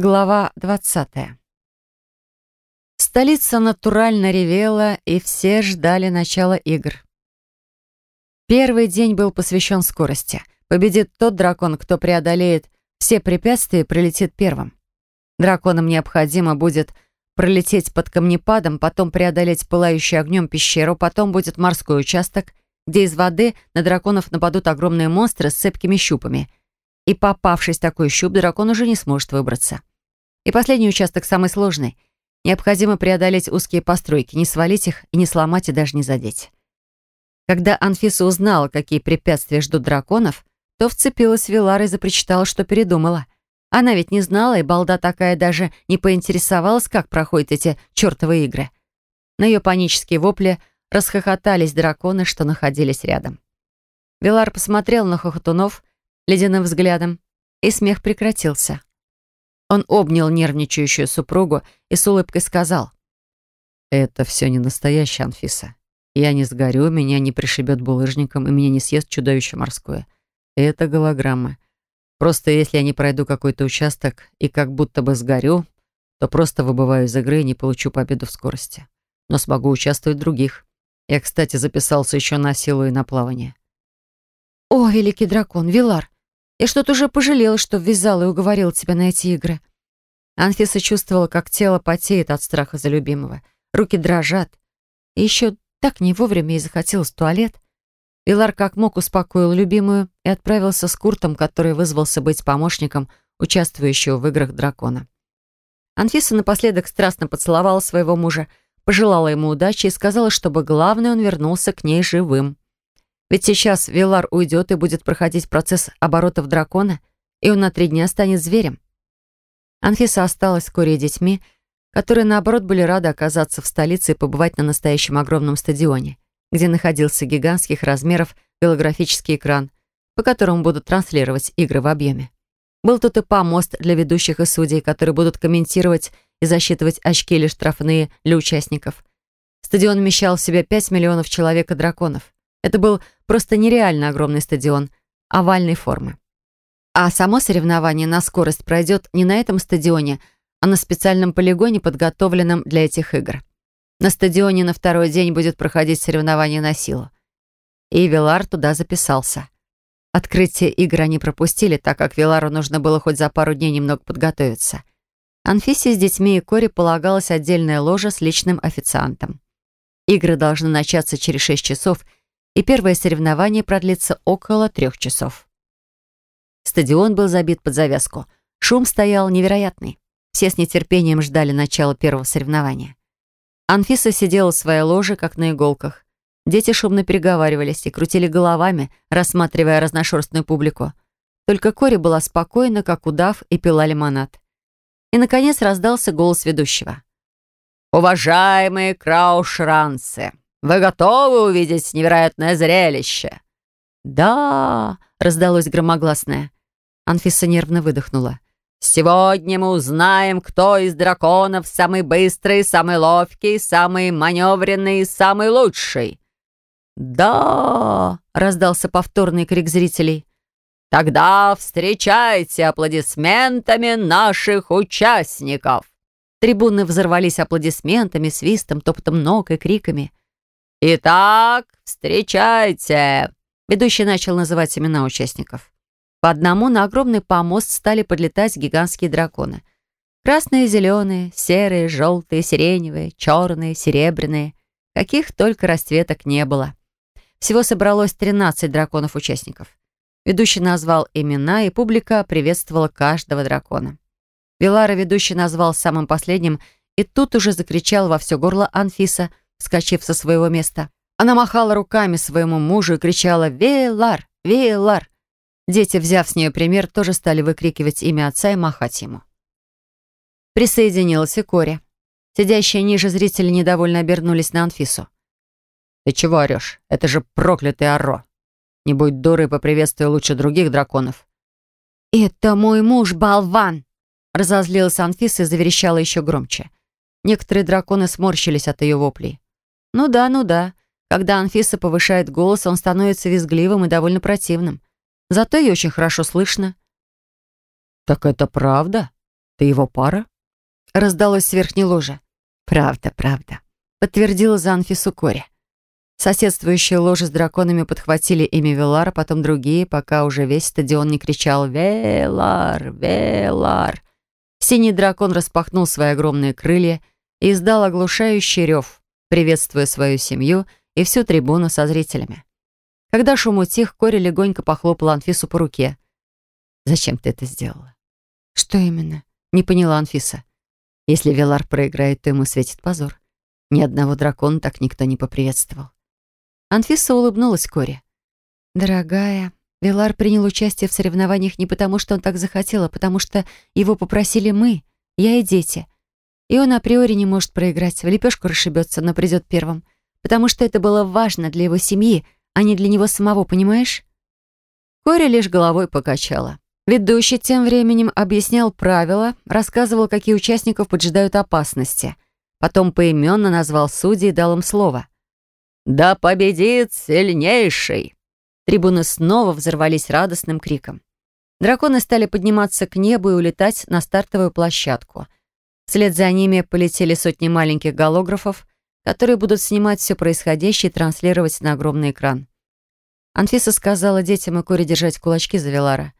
Глава 20. Столица натурально ревела, и все ждали начала игр. Первый день был посвящен скорости. Победит тот дракон, кто преодолеет все препятствия и прилетит первым. Драконам необходимо будет пролететь под камнепадом, потом преодолеть пылающую огнем пещеру, потом будет морской участок, где из воды на драконов нападут огромные монстры с цепкими щупами. И попавшись в такой щуп, дракон уже не сможет выбраться. И последний участок самый сложный. Необходимо преодолеть узкие постройки, не свалить их и не сломать и даже не задеть. Когда Анфиса узнала, какие препятствия ждут драконов, то вцепилась в Вилар и запричитала, что передумала. Она ведь не знала, и балда такая даже не поинтересовалась, как проходят эти чертовы игры. На ее панические вопли расхохотались драконы, что находились рядом. Вилар посмотрел на хохотунов ледяным взглядом, и смех прекратился. Он обнял нервничающую супругу и с улыбкой сказал. «Это все не настоящее, Анфиса. Я не сгорю, меня не пришибет булыжником и меня не съест чудовище морское. Это голограмма. Просто если я не пройду какой-то участок и как будто бы сгорю, то просто выбываю из игры и не получу победу в скорости. Но смогу участвовать в других. Я, кстати, записался еще на силу и на плавание». «О, великий дракон, Вилар, я что-то уже пожалела, что ввязала и уговорила тебя на эти игры». Анфиса чувствовала, как тело потеет от страха за любимого. Руки дрожат. И еще так не вовремя ей захотелось в туалет. Вилар как мог успокоил любимую и отправился с Куртом, который вызвался быть помощником участвующего в играх дракона. Анфиса напоследок страстно поцеловала своего мужа, пожелала ему удачи и сказала, чтобы главное он вернулся к ней живым. Ведь сейчас Вилар уйдет и будет проходить процесс оборотов дракона, и он на три дня станет зверем. Анфиса осталась с Корей детьми, которые, наоборот, были рады оказаться в столице и побывать на настоящем огромном стадионе, где находился гигантских размеров голографический экран, по которому будут транслировать игры в объеме. Был тут и помост для ведущих и судей, которые будут комментировать и засчитывать очки или штрафные для участников. Стадион вмещал в себя 5 миллионов человек и драконов. Это был просто нереально огромный стадион овальной формы. А само соревнование на скорость пройдет не на этом стадионе, а на специальном полигоне, подготовленном для этих игр. На стадионе на второй день будет проходить соревнование на силу. И Вилар туда записался. Открытие игр они пропустили, так как Вилару нужно было хоть за пару дней немного подготовиться. Анфисе с детьми и Кори полагалась отдельная ложа с личным официантом. Игры должны начаться через 6 часов — и первое соревнование продлится около трех часов. Стадион был забит под завязку. Шум стоял невероятный. Все с нетерпением ждали начала первого соревнования. Анфиса сидела в своей ложе, как на иголках. Дети шумно переговаривались и крутили головами, рассматривая разношерстную публику. Только Кори была спокойна, как удав, и пила лимонад. И, наконец, раздался голос ведущего. «Уважаемые краушранцы, вы готовы увидеть невероятное зрелище?» «Да!» — раздалось громогласное. Анфиса нервно выдохнула. «Сегодня мы узнаем, кто из драконов самый быстрый, самый ловкий, самый маневренный и самый лучший». «Да!» — раздался повторный крик зрителей. «Тогда встречайте аплодисментами наших участников!» Трибуны взорвались аплодисментами, свистом, топотом ног и криками. «Итак, встречайте!» Ведущий начал называть имена участников. По одному на огромный помост стали подлетать гигантские драконы. Красные, зеленые, серые, желтые, сиреневые, черные, серебряные. Каких только расцветок не было. Всего собралось 13 драконов-участников. Ведущий назвал имена, и публика приветствовала каждого дракона. Вилара ведущий назвал самым последним, и тут уже закричал во все горло Анфиса — вскочив со своего места. Она махала руками своему мужу и кричала «Вейлар! Вейлар!». Дети, взяв с нее пример, тоже стали выкрикивать имя отца и махать ему. Присоединилась и Кори. Сидящие ниже зрители недовольно обернулись на Анфису. «Ты чего орешь? Это же проклятый Оро! Не будь дурой, поприветствуй лучше других драконов». «Это мой муж, болван!» Разозлилась Анфиса и заверещала еще громче. Некоторые драконы сморщились от ее воплей. Ну да, ну да. Когда Анфиса повышает голос, он становится визгливым и довольно противным. Зато ее очень хорошо слышно. «Так это правда?» «Ты его пара?» Раздалось с верхней ложи. «Правда, правда», — подтвердила за Анфису Кори. Соседствующие ложи с драконами подхватили имя Велара, потом другие, пока уже весь стадион не кричал «Велар! Велар!». Синий дракон распахнул свои огромные крылья и издал оглушающий рев, приветствуя свою семью и всю трибуну со зрителями. Когда шум утих, Кори легонько похлопала Анфису по руке. «Зачем ты это сделала?» «Что именно?» — не поняла Анфиса. «Если Велар проиграет, то ему светит позор. Ни одного дракона так никто не поприветствовал». Анфиса улыбнулась Коре. «Дорогая, Велар принял участие в соревнованиях не потому, что он так захотел, а потому что его попросили мы, я и дети. И он априори не может проиграть, в лепешку расшибется, но придет первым, потому что это было важно для его семьи, а не для него самого, понимаешь?» Кори лишь головой покачала. Ведущий тем временем объяснял правила, рассказывал, какие участников поджидают опасности. Потом поименно назвал судей и дал им слово — «Да победит сильнейший!» Трибуны снова взорвались радостным криком. Драконы стали подниматься к небу и улетать на стартовую площадку. Вслед за ними полетели сотни маленьких голографов, которые будут снимать все происходящее и транслировать на огромный экран. Анфиса сказала детям и Коре держать кулачки за Велара.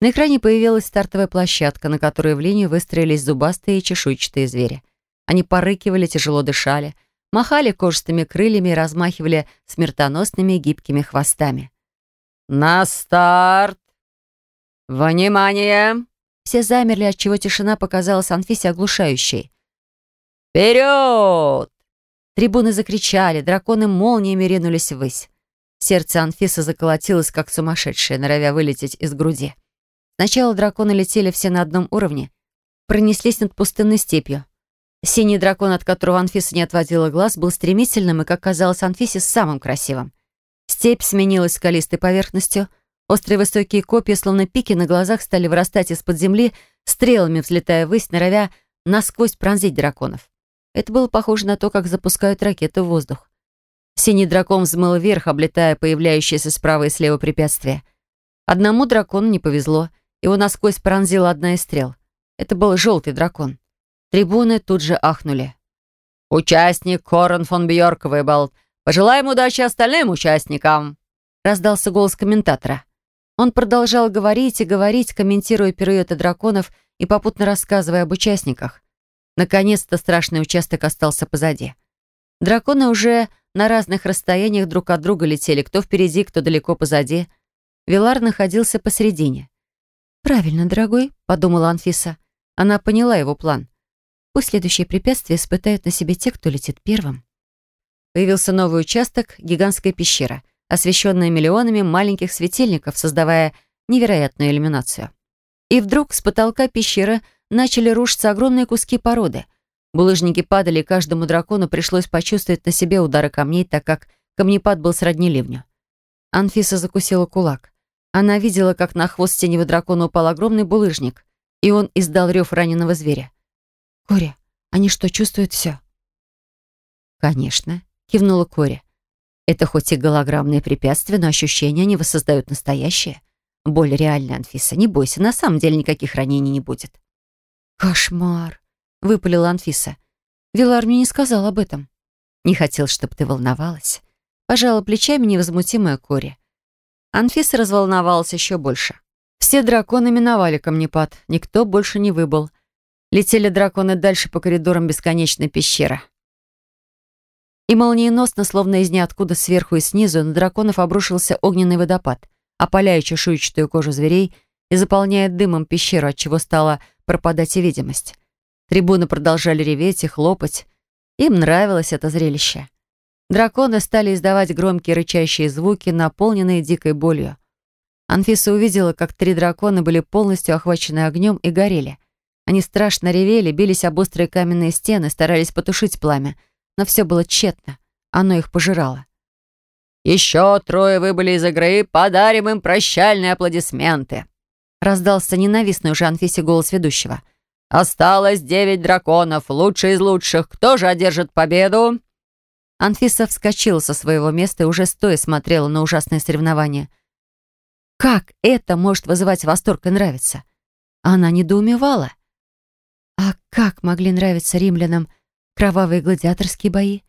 На экране появилась стартовая площадка, на которой в линию выстроились зубастые и чешуйчатые звери. Они порыкивали, тяжело дышали, махали кожистыми крыльями и размахивали смертоносными гибкими хвостами. «На старт! Внимание!» Все замерли, отчего тишина показалась Анфисе оглушающей. «Вперед!» Трибуны закричали, драконы молниями ринулись ввысь. Сердце Анфисы заколотилось, как сумасшедшее, норовя вылететь из груди. Сначала драконы летели все на одном уровне, пронеслись над пустынной степью. Синий дракон, от которого Анфиса не отводила глаз, был стремительным и, как казалось Анфисе, самым красивым. Степь сменилась скалистой поверхностью. Острые высокие копья, словно пики, на глазах стали вырастать из-под земли, стрелами взлетая ввысь, норовя насквозь пронзить драконов. Это было похоже на то, как запускают ракеты в воздух. Синий дракон взмыл вверх, облетая появляющиеся справа и слева препятствия. Одному дракону не повезло. Его насквозь пронзила одна из стрел. Это был желтый дракон. Трибуны тут же ахнули. «Участник Корен фон Бьорк выбыл. Пожелаем удачи остальным участникам!» Раздался голос комментатора. Он продолжал говорить и говорить, комментируя пируэты драконов и попутно рассказывая об участниках. Наконец-то страшный участок остался позади. Драконы уже на разных расстояниях друг от друга летели, кто впереди, кто далеко позади. Вилар находился посередине. «Правильно, дорогой», — подумала Анфиса. Она поняла его план. Пусть следующее препятствие испытают на себе те, кто летит первым. Появился новый участок — гигантская пещера, освещенная миллионами маленьких светильников, создавая невероятную иллюминацию. И вдруг с потолка пещеры начали рушиться огромные куски породы. Булыжники падали, и каждому дракону пришлось почувствовать на себе удары камней, так как камнепад был сродни ливню. Анфиса закусила кулак. Она видела, как на хвост теневого дракона упал огромный булыжник, и он издал рев раненого зверя. «Кори, они что, чувствуют все?» «Конечно», — кивнула Кори. «Это хоть и голограммные препятствия, но ощущения они воссоздают настоящее. Боль реальная, Анфиса. Не бойся, на самом деле никаких ранений не будет». «Кошмар», — выпалила Анфиса. «Вилар мне не сказал об этом». «Не хотел, чтобы ты волновалась». Пожала плечами невозмутимая Кори. Анфиса разволновалась еще больше. Все драконы миновали камнепад. Никто больше не выбыл. Летели драконы дальше по коридорам бесконечной пещеры. И молниеносно, словно из ниоткуда сверху и снизу, на драконов обрушился огненный водопад, опаляя чешуйчатую кожу зверей и заполняя дымом пещеру, отчего стала пропадать и видимость. Трибуны продолжали реветь и хлопать. Им нравилось это зрелище. Драконы стали издавать громкие рычащие звуки, наполненные дикой болью. Анфиса увидела, как три дракона были полностью охвачены огнем и горели. Они страшно ревели, бились об острые каменные стены, старались потушить пламя. Но все было тщетно. Оно их пожирало. «Еще трое выбыли из игры, подарим им прощальные аплодисменты!» Раздался ненавистный уже Анфисе голос ведущего. «Осталось девять драконов, лучшие из лучших. Кто же одержит победу?» Анфиса вскочила со своего места и уже стоя смотрела на ужасное соревнование. Как это может вызывать восторг и нравиться? Она недоумевала. Как могли нравиться римлянам кровавые гладиаторские бои?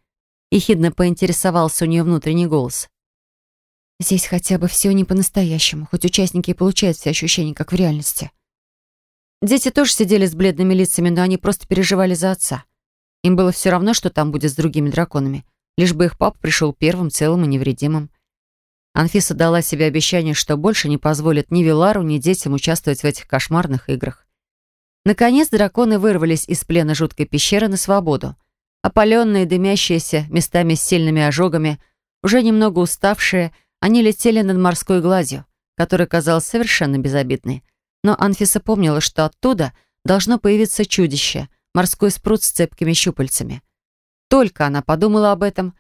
Ехидно поинтересовался у нее внутренний голос. Здесь хотя бы все не по-настоящему, хоть участники и получают все ощущения, как в реальности. Дети тоже сидели с бледными лицами, но они просто переживали за отца. Им было все равно, что там будет с другими драконами, лишь бы их папа пришел первым, целым и невредимым. Анфиса дала себе обещание, что больше не позволит ни Вилару, ни детям участвовать в этих кошмарных играх. Наконец драконы вырвались из плена жуткой пещеры на свободу. Опаленные, дымящиеся, местами с сильными ожогами, уже немного уставшие, они летели над морской гладью, которая казалась совершенно безобидной. Но Анфиса помнила, что оттуда должно появиться чудище, морской спрут с цепкими щупальцами. Только она подумала об этом,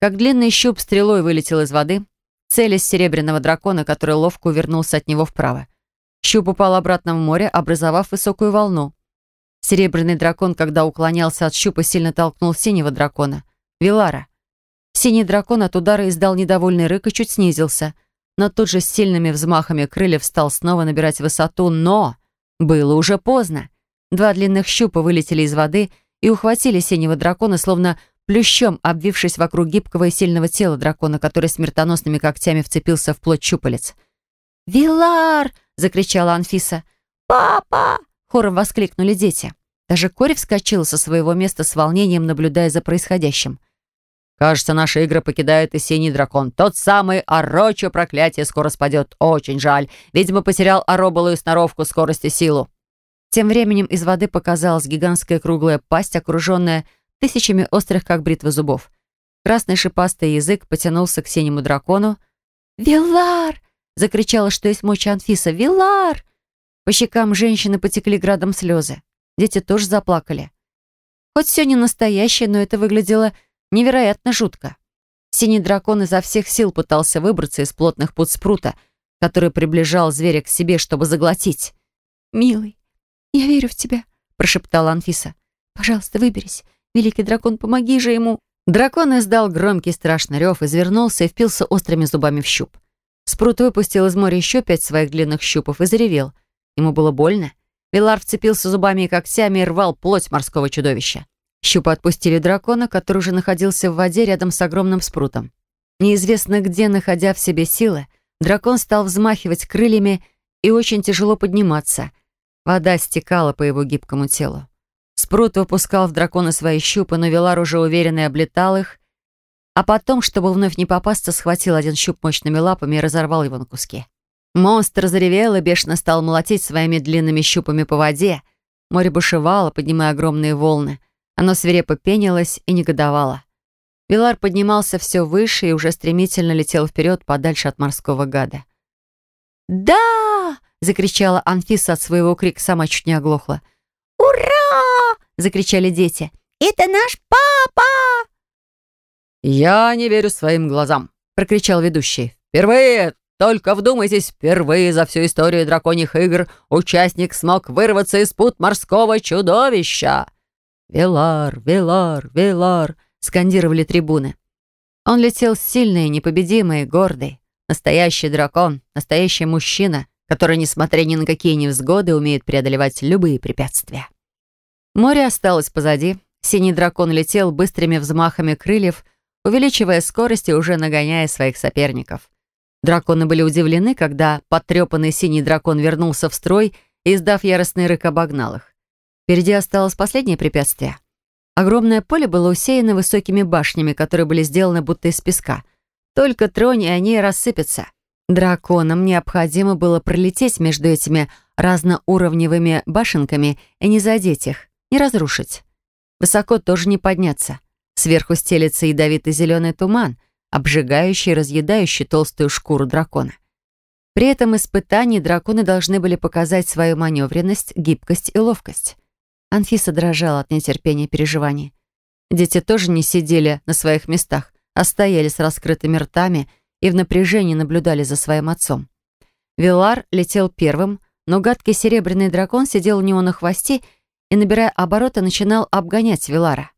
как длинный щуп стрелой вылетел из воды, целясь серебряного дракона, который ловко увернулся от него вправо. Щуп упал обратно в море, образовав высокую волну. Серебряный дракон, когда уклонялся от щупа, сильно толкнул синего дракона, Вилара. Синий дракон от удара издал недовольный рык и чуть снизился, но тут же с сильными взмахами крыльев стал снова набирать высоту, но... Было уже поздно. Два длинных щупа вылетели из воды и ухватили синего дракона, словно плющом обвившись вокруг гибкого и сильного тела дракона, который смертоносными когтями вцепился в плоть щупалец. «Вилар!» — закричала Анфиса. «Папа!» — хором воскликнули дети. Даже Кори вскочила со своего места с волнением, наблюдая за происходящим. «Кажется, наши игры покидает и синий дракон. Тот самый Орочо проклятие скоро спадет. Очень жаль. Видимо, потерял ороболую сноровку, скорость и силу». Тем временем из воды показалась гигантская круглая пасть, окруженная тысячами острых, как бритвы зубов. Красный шипастый язык потянулся к синему дракону. «Вилар!» — закричала, что есть мочи Анфиса. «Вилар!» По щекам женщины потекли градом слезы. Дети тоже заплакали. Хоть все не настоящее, но это выглядело невероятно жутко. Синий дракон изо всех сил пытался выбраться из плотных пут спрута, который приближал зверя к себе, чтобы заглотить. «Милый, я верю в тебя», — прошептала Анфиса. «Пожалуйста, выберись. Великий дракон, помоги же ему!» Дракон издал громкий страшный рев, извернулся и впился острыми зубами в щуп. Спрут выпустил из моря еще пять своих длинных щупов и заревел. Ему было больно. Вилар вцепился зубами и когтями и рвал плоть морского чудовища. Щупы отпустили дракона, который уже находился в воде рядом с огромным спрутом. Неизвестно где, находя в себе силы, дракон стал взмахивать крыльями и очень тяжело подниматься. Вода стекала по его гибкому телу. Спрут выпускал в дракона свои щупы, но Вилар уже уверенно облетал их, а потом, чтобы вновь не попасться, схватил один щуп мощными лапами и разорвал его на куски. Монстр заревел и бешено стал молотить своими длинными щупами по воде. Море бушевало, поднимая огромные волны. Оно свирепо пенилось и негодовало. Вилар поднимался все выше и уже стремительно летел вперед, подальше от морского гада. «Да!» — закричала Анфиса от своего крика, сама чуть не оглохла. «Ура!» — закричали дети. «Это наш папа!» «Я не верю своим глазам!» — прокричал ведущий. «Впервые, только вдумайтесь, впервые за всю историю драконьих игр участник смог вырваться из пут морского чудовища!» «Велар, Велар, Велар!» — скандировали трибуны. Он летел сильный, непобедимый, гордый. Настоящий дракон, настоящий мужчина, который, несмотря ни на какие невзгоды, умеет преодолевать любые препятствия. Море осталось позади. Синий дракон летел быстрыми взмахами крыльев, увеличивая скорость и уже нагоняя своих соперников. Драконы были удивлены, когда потрепанный синий дракон вернулся в строй и, издав яростный рык, обогнал их. Впереди осталось последнее препятствие. Огромное поле было усеяно высокими башнями, которые были сделаны будто из песка. Только тронь, и они рассыпятся. Драконам необходимо было пролететь между этими разноуровневыми башенками и не задеть их, не разрушить. Высоко тоже не подняться. Сверху стелется ядовитый зеленый туман, обжигающий и разъедающий толстую шкуру дракона. При этом испытании драконы должны были показать свою маневренность, гибкость и ловкость. Анфиса дрожала от нетерпения и переживаний. Дети тоже не сидели на своих местах, а стояли с раскрытыми ртами и в напряжении наблюдали за своим отцом. Вилар летел первым, но гадкий серебряный дракон сидел у него на хвосте и, набирая обороты, начинал обгонять Вилара.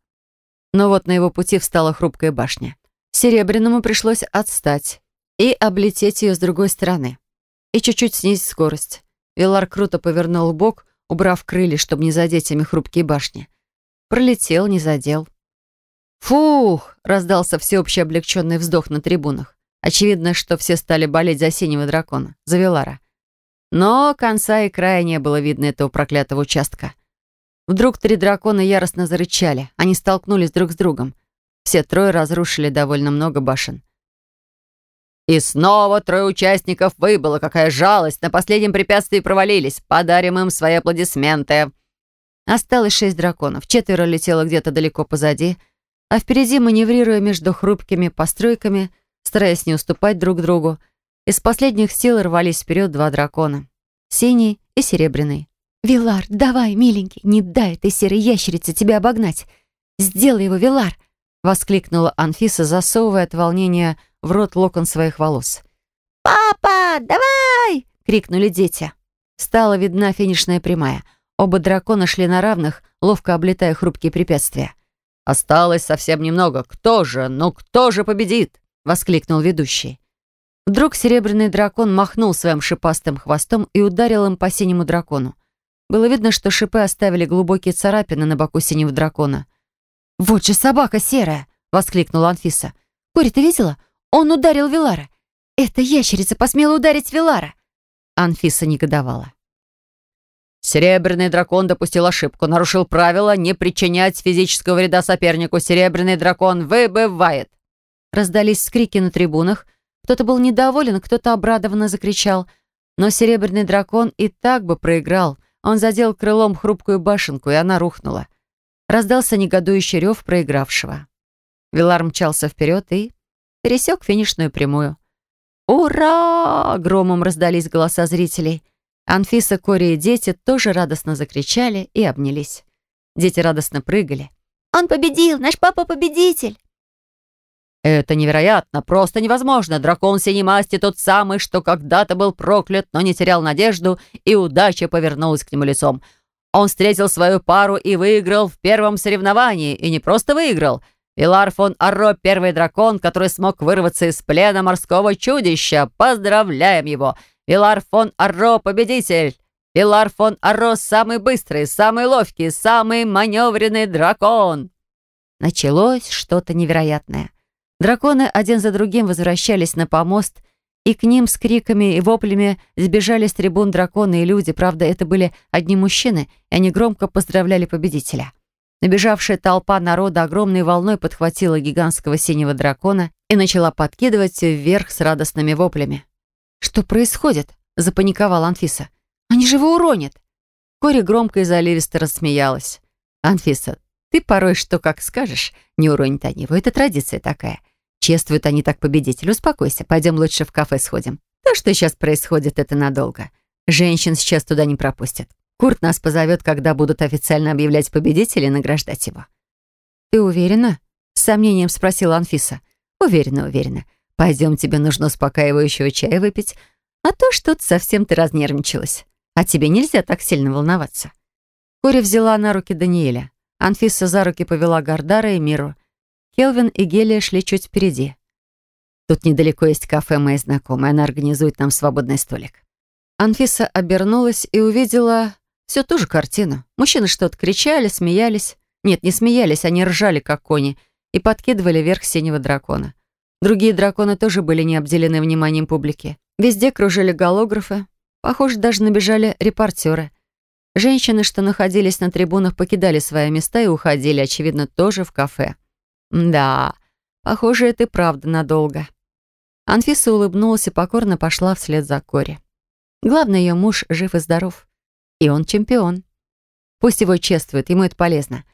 Но вот на его пути встала хрупкая башня. Серебряному пришлось отстать и облететь ее с другой стороны. И чуть-чуть снизить скорость. Вилар круто повернул бок, убрав крылья, чтобы не задеть ими хрупкие башни. Пролетел, не задел. «Фух!» — раздался всеобщий облегченный вздох на трибунах. Очевидно, что все стали болеть за синего дракона, за Велара. Но конца и края не было видно этого проклятого участка. Вдруг три дракона яростно зарычали. Они столкнулись друг с другом. Все трое разрушили довольно много башен. «И снова трое участников выбыло. Какая жалость! На последнем препятствии провалились. Подарим им свои аплодисменты!» Осталось шесть драконов. Четверо летело где-то далеко позади, а впереди, маневрируя между хрупкими постройками, стараясь не уступать друг другу. Из последних сил рвались вперед два дракона. Синий и серебряный. «Вилар, давай, миленький, не дай этой серой ящерице тебя обогнать. Сделай его, Вилар!» — воскликнула Анфиса, засовывая от волнения в рот локон своих волос. «Папа, давай!» — крикнули дети. Стала видна финишная прямая. Оба дракона шли на равных, ловко облетая хрупкие препятствия. «Осталось совсем немного. Кто же? Ну кто же победит?» — воскликнул ведущий. Вдруг серебряный дракон махнул своим шипастым хвостом и ударил им по синему дракону. Было видно, что шипы оставили глубокие царапины на боку синего дракона. «Вот же собака серая!» — воскликнула Анфиса. «Кори, ты видела? Он ударил Вилара. Эта ящерица посмела ударить Вилара!» Анфиса негодовала. Серебряный дракон допустил ошибку, нарушил правила не причинять физического вреда сопернику. Серебряный дракон выбывает. Раздались скрики на трибунах. Кто-то был недоволен, кто-то обрадованно закричал. Но серебряный дракон и так бы проиграл. Он задел крылом хрупкую башенку, и она рухнула. Раздался негодующий рев проигравшего. Вилар мчался вперед и пересек финишную прямую. «Ура!» — громом раздались голоса зрителей. Анфиса, Кори и дети тоже радостно закричали и обнялись. Дети радостно прыгали. «Он победил! Наш папа победитель!» «Это невероятно! Просто невозможно! Дракон синей масти тот самый, что когда-то был проклят, но не терял надежду, и удача повернулась к нему лицом. Он встретил свою пару и выиграл в первом соревновании, и не просто выиграл. Вилар фон Арро — первый дракон, который смог вырваться из плена морского чудища. Поздравляем его! Вилар фон Арро — победитель! Вилар фон Арро — самый быстрый, самый ловкий, самый маневренный дракон!» Началось что-то невероятное. Драконы один за другим возвращались на помост, и к ним с криками и воплями сбежали с трибун драконы и люди. Правда, это были одни мужчины, и они громко поздравляли победителя. Набежавшая толпа народа огромной волной подхватила гигантского синего дракона и начала подкидывать вверх с радостными воплями. «Что происходит?» — запаниковала Анфиса. «Они же его уронят!» Кори громко и заливисто рассмеялась. «Анфиса, ты порой что как скажешь, не уронит они его. Это традиция такая. Чествуют они так победитель. Успокойся, пойдем лучше в кафе сходим. То, что сейчас происходит, это надолго. Женщин сейчас туда не пропустят. Курт нас позовет, когда будут официально объявлять победителя и награждать его». «Ты уверена?» — с сомнением спросила Анфиса. «Уверена, уверена. Пойдем, тебе нужно успокаивающего чая выпить. А то что-то совсем ты разнервничалась. А тебе нельзя так сильно волноваться». Кори взяла на руки Даниэля. Анфиса за руки повела Гардара и Миру. Келвин и Гелия шли чуть впереди. Тут недалеко есть кафе моей знакомой. Она организует нам свободный столик. Анфиса обернулась и увидела всю ту же картину. Мужчины что-то кричали, смеялись. Нет, не смеялись, они ржали, как кони, и подкидывали вверх синего дракона. Другие драконы тоже были не обделены вниманием публики. Везде кружили голографы. Похоже, даже набежали репортеры. Женщины, что находились на трибунах, покидали свои места и уходили, очевидно, тоже в кафе. Да, похоже, это правда надолго. Анфиса улыбнулась и покорно пошла вслед за Кори. Главное, ее муж жив и здоров. И он чемпион. Пусть его чествуют, ему это полезно.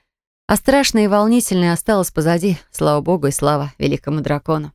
А страшное и волнительное осталось позади, слава богу и слава великому дракону.